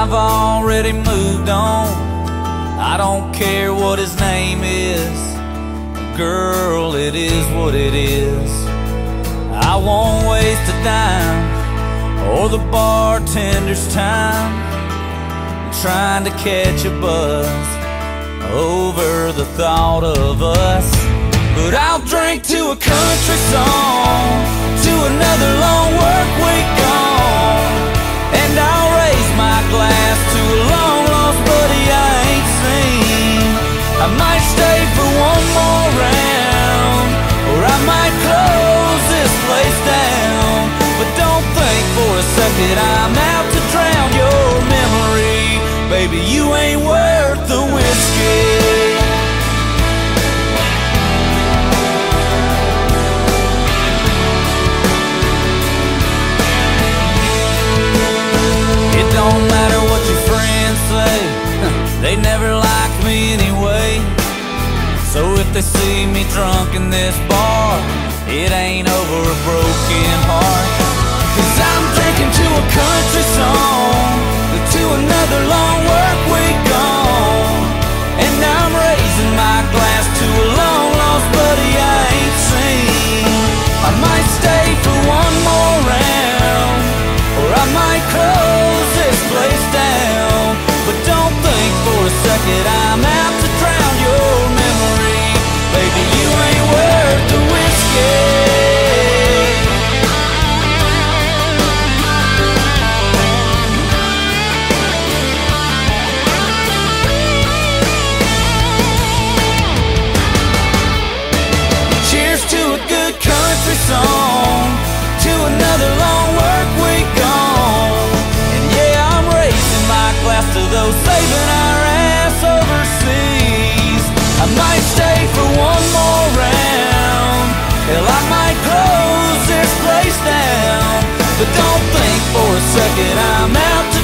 I've already moved on. I don't care what his name is. Girl, it is what it is. I won't waste a dime or the bartender's time I'm trying to catch a buzz over the thought of us. But I'll drink to a country song, to another long second I'm out to drown your memory. Baby, you ain't worth the whiskey. It don't matter what your friends say, they never liked me anyway. So if they see me drunk in this bar, it ain't over a country song, to another long work week gone. And I'm raising my glass to a long lost buddy But don't think for a second I'm out